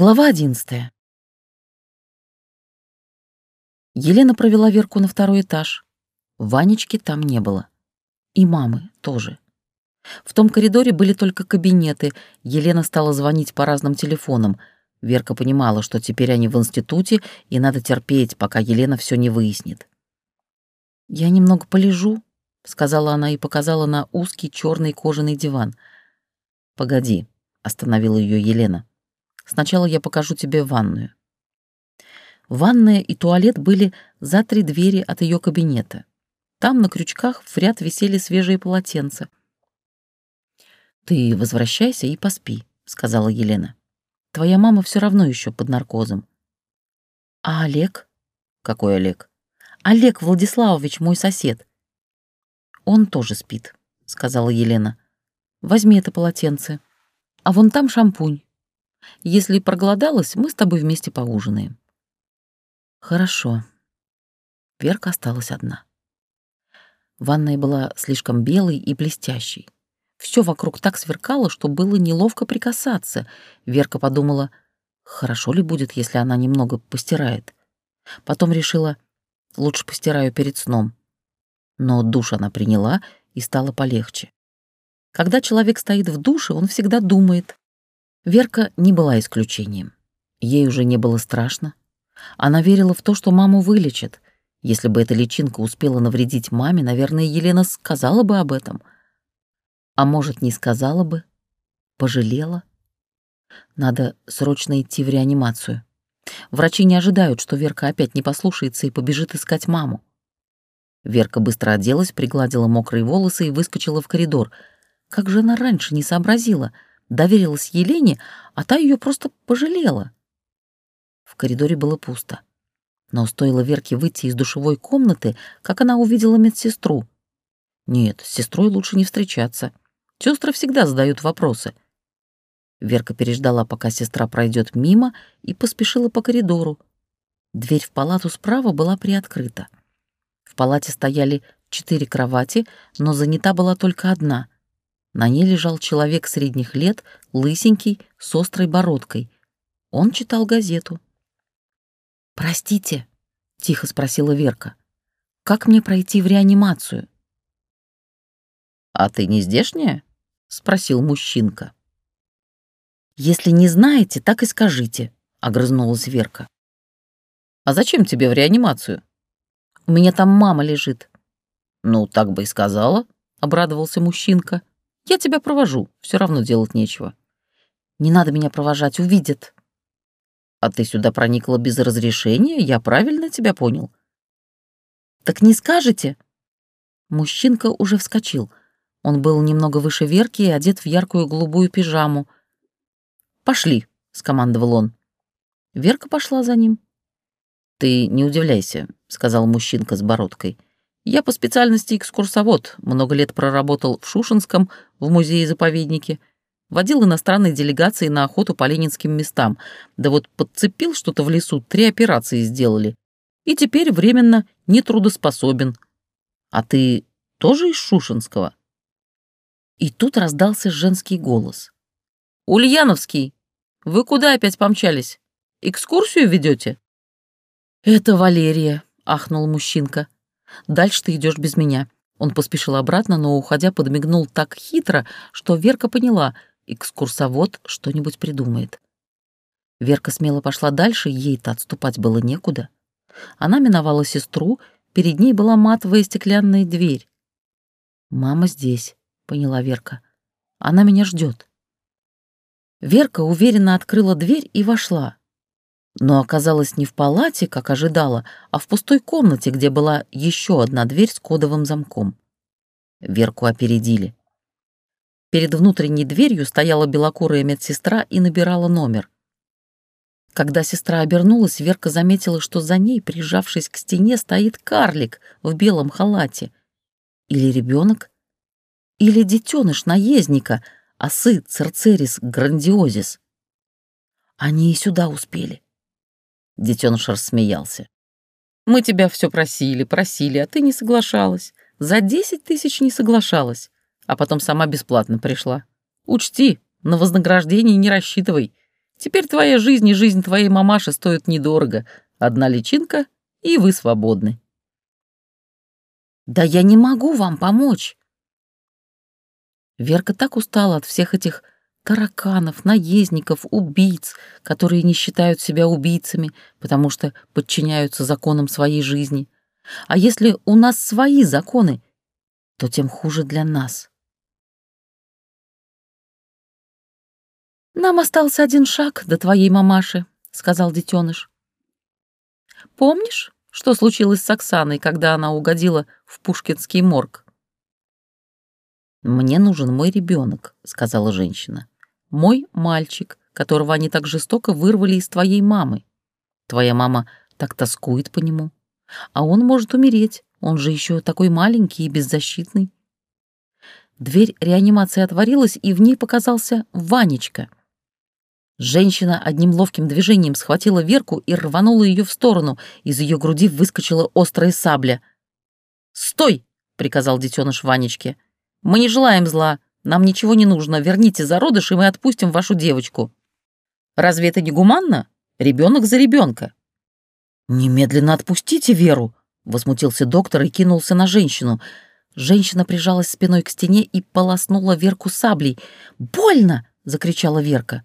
Глава одиннадцатая. Елена провела Верку на второй этаж. Ванечки там не было. И мамы тоже. В том коридоре были только кабинеты. Елена стала звонить по разным телефонам. Верка понимала, что теперь они в институте, и надо терпеть, пока Елена все не выяснит. «Я немного полежу», — сказала она и показала на узкий черный кожаный диван. «Погоди», — остановила ее Елена. «Сначала я покажу тебе ванную». Ванная и туалет были за три двери от ее кабинета. Там на крючках в ряд висели свежие полотенца. «Ты возвращайся и поспи», — сказала Елена. «Твоя мама все равно еще под наркозом». «А Олег?» «Какой Олег?» «Олег Владиславович, мой сосед». «Он тоже спит», — сказала Елена. «Возьми это полотенце. А вон там шампунь. Если проголодалась, мы с тобой вместе поужинаем». Хорошо. Верка осталась одна. Ванная была слишком белой и блестящей. Все вокруг так сверкало, что было неловко прикасаться. Верка подумала, хорошо ли будет, если она немного постирает. Потом решила, лучше постираю перед сном. Но душ она приняла, и стало полегче. Когда человек стоит в душе, он всегда думает. Верка не была исключением. Ей уже не было страшно. Она верила в то, что маму вылечат. Если бы эта личинка успела навредить маме, наверное, Елена сказала бы об этом. А может, не сказала бы? Пожалела? Надо срочно идти в реанимацию. Врачи не ожидают, что Верка опять не послушается и побежит искать маму. Верка быстро оделась, пригладила мокрые волосы и выскочила в коридор. Как же она раньше не сообразила? Доверилась Елене, а та ее просто пожалела. В коридоре было пусто. Но стоило Верке выйти из душевой комнаты, как она увидела медсестру. Нет, с сестрой лучше не встречаться. Сестры всегда задают вопросы. Верка переждала, пока сестра пройдет мимо, и поспешила по коридору. Дверь в палату справа была приоткрыта. В палате стояли четыре кровати, но занята была только одна. На ней лежал человек средних лет, лысенький, с острой бородкой. Он читал газету. «Простите», — тихо спросила Верка, — «как мне пройти в реанимацию?» «А ты не здешняя?» — спросил мужчинка. «Если не знаете, так и скажите», — огрызнулась Верка. «А зачем тебе в реанимацию?» «У меня там мама лежит». «Ну, так бы и сказала», — обрадовался мужчинка. «Я тебя провожу, все равно делать нечего». «Не надо меня провожать, увидят», а ты сюда проникла без разрешения? Я правильно тебя понял?» «Так не скажете?» Мужчинка уже вскочил. Он был немного выше Верки и одет в яркую голубую пижаму. «Пошли», — скомандовал он. Верка пошла за ним. «Ты не удивляйся», — сказал мужчинка с бородкой. «Я по специальности экскурсовод, много лет проработал в Шушинском, в музее-заповеднике водил иностранные делегации на охоту по ленинским местам, да вот подцепил что-то в лесу, три операции сделали. И теперь временно нетрудоспособен. А ты тоже из Шушинского? И тут раздался женский голос. «Ульяновский, вы куда опять помчались? Экскурсию ведете?» «Это Валерия», — ахнул мужчинка. «Дальше ты идешь без меня». Он поспешил обратно, но, уходя, подмигнул так хитро, что Верка поняла — экскурсовод что-нибудь придумает. Верка смело пошла дальше, ей-то отступать было некуда. Она миновала сестру, перед ней была матовая стеклянная дверь. «Мама здесь», — поняла Верка. «Она меня ждет. Верка уверенно открыла дверь и вошла. Но оказалась не в палате, как ожидала, а в пустой комнате, где была еще одна дверь с кодовым замком. Верку опередили. Перед внутренней дверью стояла белокурая медсестра и набирала номер. Когда сестра обернулась, Верка заметила, что за ней, прижавшись к стене, стоит карлик в белом халате. Или ребенок, или детеныш наездника, осы церцерис грандиозис. Они и сюда успели. Детеныш рассмеялся. «Мы тебя все просили, просили, а ты не соглашалась. За десять тысяч не соглашалась а потом сама бесплатно пришла. Учти, на вознаграждение не рассчитывай. Теперь твоя жизнь и жизнь твоей мамаши стоят недорого. Одна личинка, и вы свободны. Да я не могу вам помочь. Верка так устала от всех этих тараканов, наездников, убийц, которые не считают себя убийцами, потому что подчиняются законам своей жизни. А если у нас свои законы, то тем хуже для нас. «Нам остался один шаг до твоей мамаши», — сказал детеныш. «Помнишь, что случилось с Оксаной, когда она угодила в Пушкинский морг?» «Мне нужен мой ребенок», — сказала женщина. «Мой мальчик, которого они так жестоко вырвали из твоей мамы. Твоя мама так тоскует по нему. А он может умереть, он же еще такой маленький и беззащитный». Дверь реанимации отворилась, и в ней показался Ванечка. Женщина одним ловким движением схватила Верку и рванула ее в сторону. Из ее груди выскочила острая сабля. «Стой!» — приказал детеныш Ванечке. Мы не желаем зла. Нам ничего не нужно. Верните зародыш, и мы отпустим вашу девочку. Разве это не гуманно? Ребенок за ребенка. Немедленно отпустите Веру, возмутился доктор и кинулся на женщину. Женщина прижалась спиной к стене и полоснула Верку саблей. «Больно!» — закричала Верка.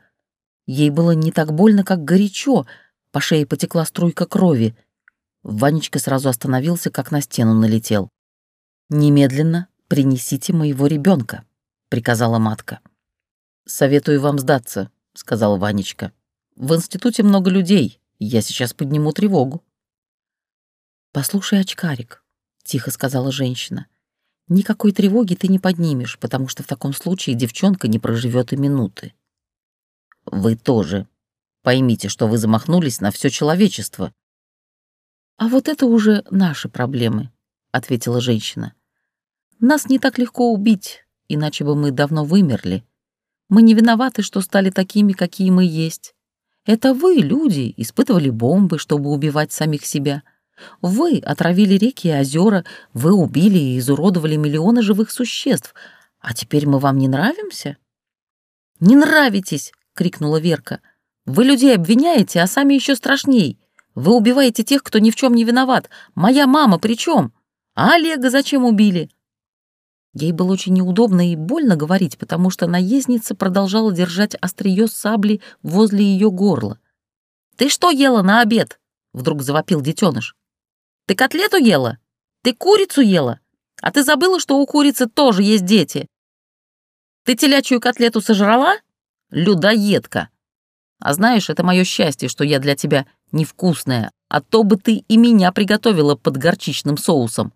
Ей было не так больно, как горячо. По шее потекла струйка крови. Ванечка сразу остановился, как на стену налетел. Немедленно принесите моего ребенка, приказала матка. Советую вам сдаться, сказал Ванечка. В институте много людей. Я сейчас подниму тревогу. Послушай, очкарик, тихо сказала женщина. Никакой тревоги ты не поднимешь, потому что в таком случае девчонка не проживет и минуты. Вы тоже. Поймите, что вы замахнулись на все человечество. А вот это уже наши проблемы, ответила женщина. Нас не так легко убить, иначе бы мы давно вымерли. Мы не виноваты, что стали такими, какие мы есть. Это вы, люди, испытывали бомбы, чтобы убивать самих себя. Вы отравили реки и озера, вы убили и изуродовали миллионы живых существ. А теперь мы вам не нравимся? «Не нравитесь!» — крикнула Верка. «Вы людей обвиняете, а сами еще страшней. Вы убиваете тех, кто ни в чем не виноват. Моя мама при чем? А Олега зачем убили? Ей было очень неудобно и больно говорить, потому что наездница продолжала держать острие сабли возле ее горла. «Ты что ела на обед?» — вдруг завопил детеныш. «Ты котлету ела? Ты курицу ела? А ты забыла, что у курицы тоже есть дети? Ты телячью котлету сожрала? Людоедка! А знаешь, это мое счастье, что я для тебя невкусная, а то бы ты и меня приготовила под горчичным соусом.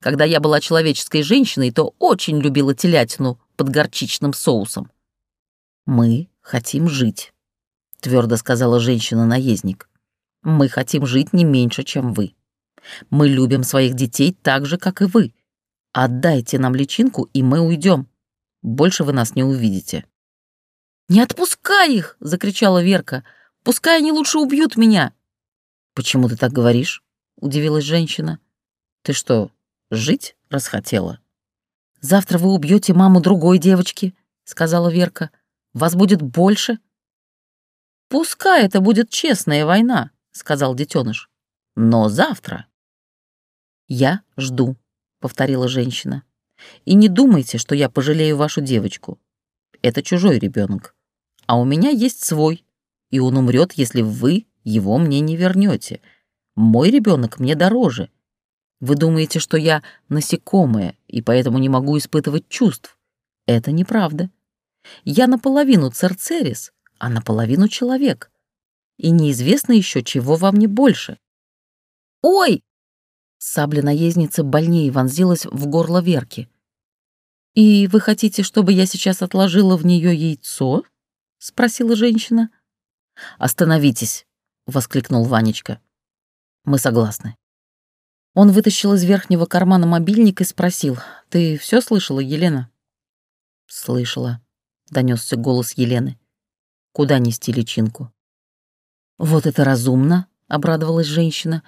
Когда я была человеческой женщиной, то очень любила телятину под горчичным соусом. «Мы хотим жить», — твердо сказала женщина-наездник. «Мы хотим жить не меньше, чем вы. Мы любим своих детей так же, как и вы. Отдайте нам личинку, и мы уйдем. Больше вы нас не увидите». «Не отпускай их!» — закричала Верка. «Пускай они лучше убьют меня!» «Почему ты так говоришь?» — удивилась женщина. «Ты что, Жить расхотела. «Завтра вы убьете маму другой девочки», — сказала Верка. «Вас будет больше». «Пускай это будет честная война», — сказал детеныш. «Но завтра». «Я жду», — повторила женщина. «И не думайте, что я пожалею вашу девочку. Это чужой ребенок. А у меня есть свой, и он умрет, если вы его мне не вернете. Мой ребенок мне дороже, вы думаете, что я насекомое и поэтому не могу испытывать чувств. Это неправда. Я наполовину церцерис, а наполовину человек. И неизвестно еще, чего вам не больше. «Ой!» Сабля наездницы больнее вонзилась в горло Верки. «И вы хотите, чтобы я сейчас отложила в нее яйцо?» — спросила женщина. «Остановитесь!» — воскликнул Ванечка. «Мы согласны». Он вытащил из верхнего кармана мобильник и спросил, «Ты все слышала, Елена?» «Слышала», — донесся голос Елены. «Куда нести личинку?» «Вот это разумно», — обрадовалась женщина.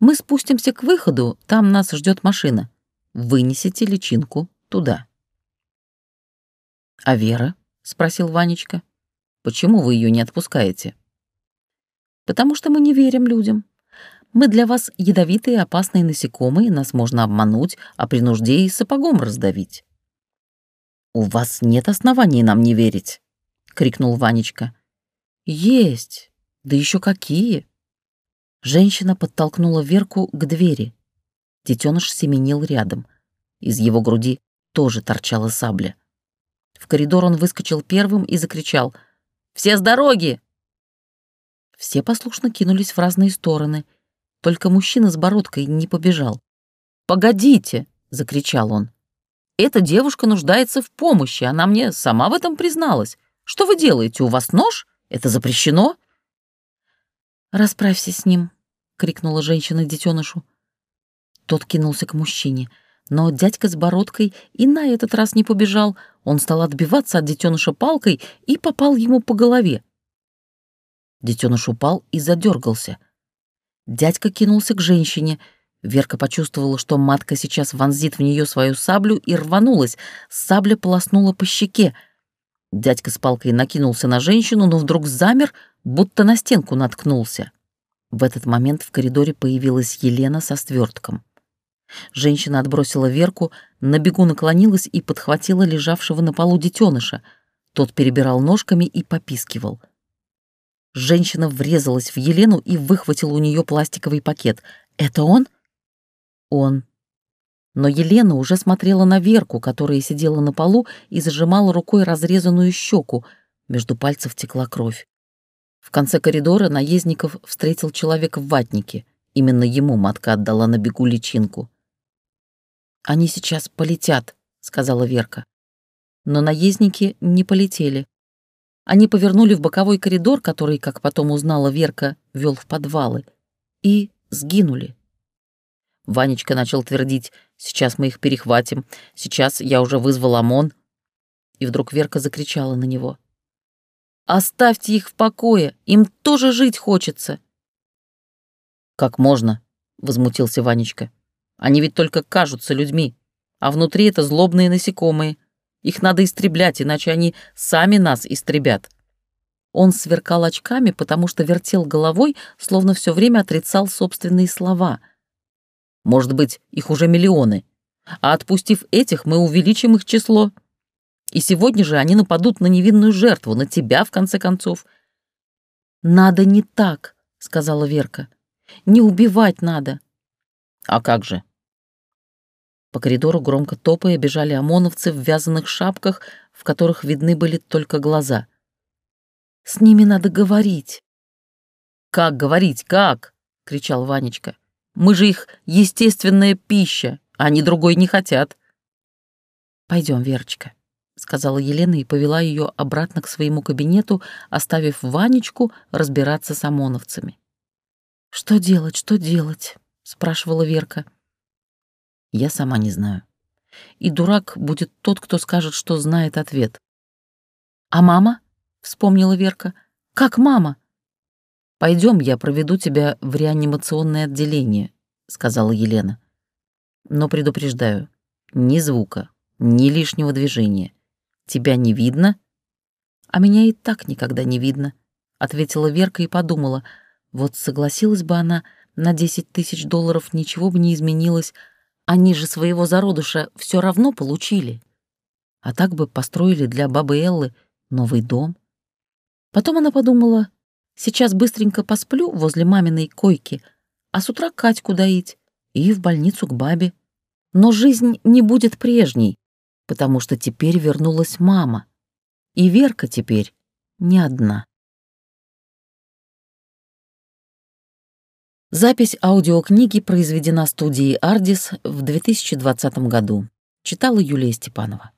«Мы спустимся к выходу, там нас ждет машина. Вынесите личинку туда». «А Вера?» — спросил Ванечка. Почему вы ее не отпускаете? Потому что мы не верим людям. Мы для вас ядовитые опасные насекомые, нас можно обмануть, а при нужде и сапогом раздавить. «У вас нет оснований нам не верить», — крикнул Ванечка. «Есть, да еще какие!» Женщина подтолкнула Верку к двери. Детеныш семенил рядом. Из его груди тоже торчала сабля. В коридор он выскочил первым и закричал «Все с дороги!» Все послушно кинулись в разные стороны. Только мужчина с бородкой не побежал. «Погодите!» — закричал он. «Эта девушка нуждается в помощи, она мне сама в этом призналась. Что вы делаете, у вас нож? Это запрещено?» «Расправься с ним», — крикнула женщина детенышу. Тот кинулся к мужчине, но дядька с бородкой и на этот раз не побежал. Он стал отбиваться от детеныша палкой и попал ему по голове. Детеныш упал и задергался. Дядька кинулся к женщине. Верка почувствовала, что матка сейчас вонзит в нее свою саблю и рванулась. Сабля полоснула по щеке. Дядька с палкой накинулся на женщину, но вдруг замер, будто на стенку наткнулся. В этот момент в коридоре появилась Елена со свертком. Женщина отбросила Верку, на бегу наклонилась и подхватила лежавшего на полу детеныша. Тот перебирал ножками и попискивал. Женщина врезалась в Елену и выхватила у нее пластиковый пакет. «Это он?» «Он». Но Елена уже смотрела на Верку, которая сидела на полу и зажимала рукой разрезанную щеку. Между пальцев текла кровь. В конце коридора наездников встретил человек в ватнике. Именно ему матка отдала на бегу личинку. «Они сейчас полетят», — сказала Верка. Но наездники не полетели. Они повернули в боковой коридор, который, как потом узнала Верка, вел в подвалы, и сгинули. Ванечка начал твердить «Сейчас мы их перехватим, сейчас я уже вызвал ОМОН». И вдруг Верка закричала на него. «Оставьте их в покое, им тоже жить хочется». «Как можно?» — возмутился Ванечка. Они ведь только кажутся людьми, а внутри это злобные насекомые. Их надо истреблять, иначе они сами нас истребят». Он сверкал очками, потому что вертел головой, словно все время отрицал собственные слова. «Может быть, их уже миллионы. А отпустив этих, мы увеличим их число. И сегодня же они нападут на невинную жертву, на тебя, в конце концов». «Надо не так», — сказала Верка. «Не убивать надо». «А как же?» По коридору громко топая бежали ОМОНовцы в вязаных шапках, в которых видны были только глаза. «С ними надо говорить». «Как говорить, как?» — кричал Ванечка. «Мы же их естественная пища, а они другой не хотят». Пойдем, Верочка», — сказала Елена и повела ее обратно к своему кабинету, оставив Ванечку разбираться с ОМОНовцами. «Что делать, что делать?» — спрашивала Верка. Я сама не знаю. И дурак будет тот, кто скажет, что знает ответ. «А мама?» — вспомнила Верка. «Как мама?» Пойдем, я проведу тебя в реанимационное отделение», — сказала Елена. «Но предупреждаю, ни звука, ни лишнего движения. Тебя не видно?» «А меня и так никогда не видно», — ответила Верка и подумала. «Вот согласилась бы она на десять тысяч долларов, ничего бы не изменилось, они же своего зародыша все равно получили. А так бы построили для бабы Эллы новый дом. Потом она подумала, сейчас быстренько посплю возле маминой койки, а с утра Катьку доить и в больницу к бабе. Но жизнь не будет прежней, потому что теперь вернулась мама. И Верка теперь не одна. Запись аудиокниги произведена студией «Ардис» в 2020 году. Читала Юлия Степанова.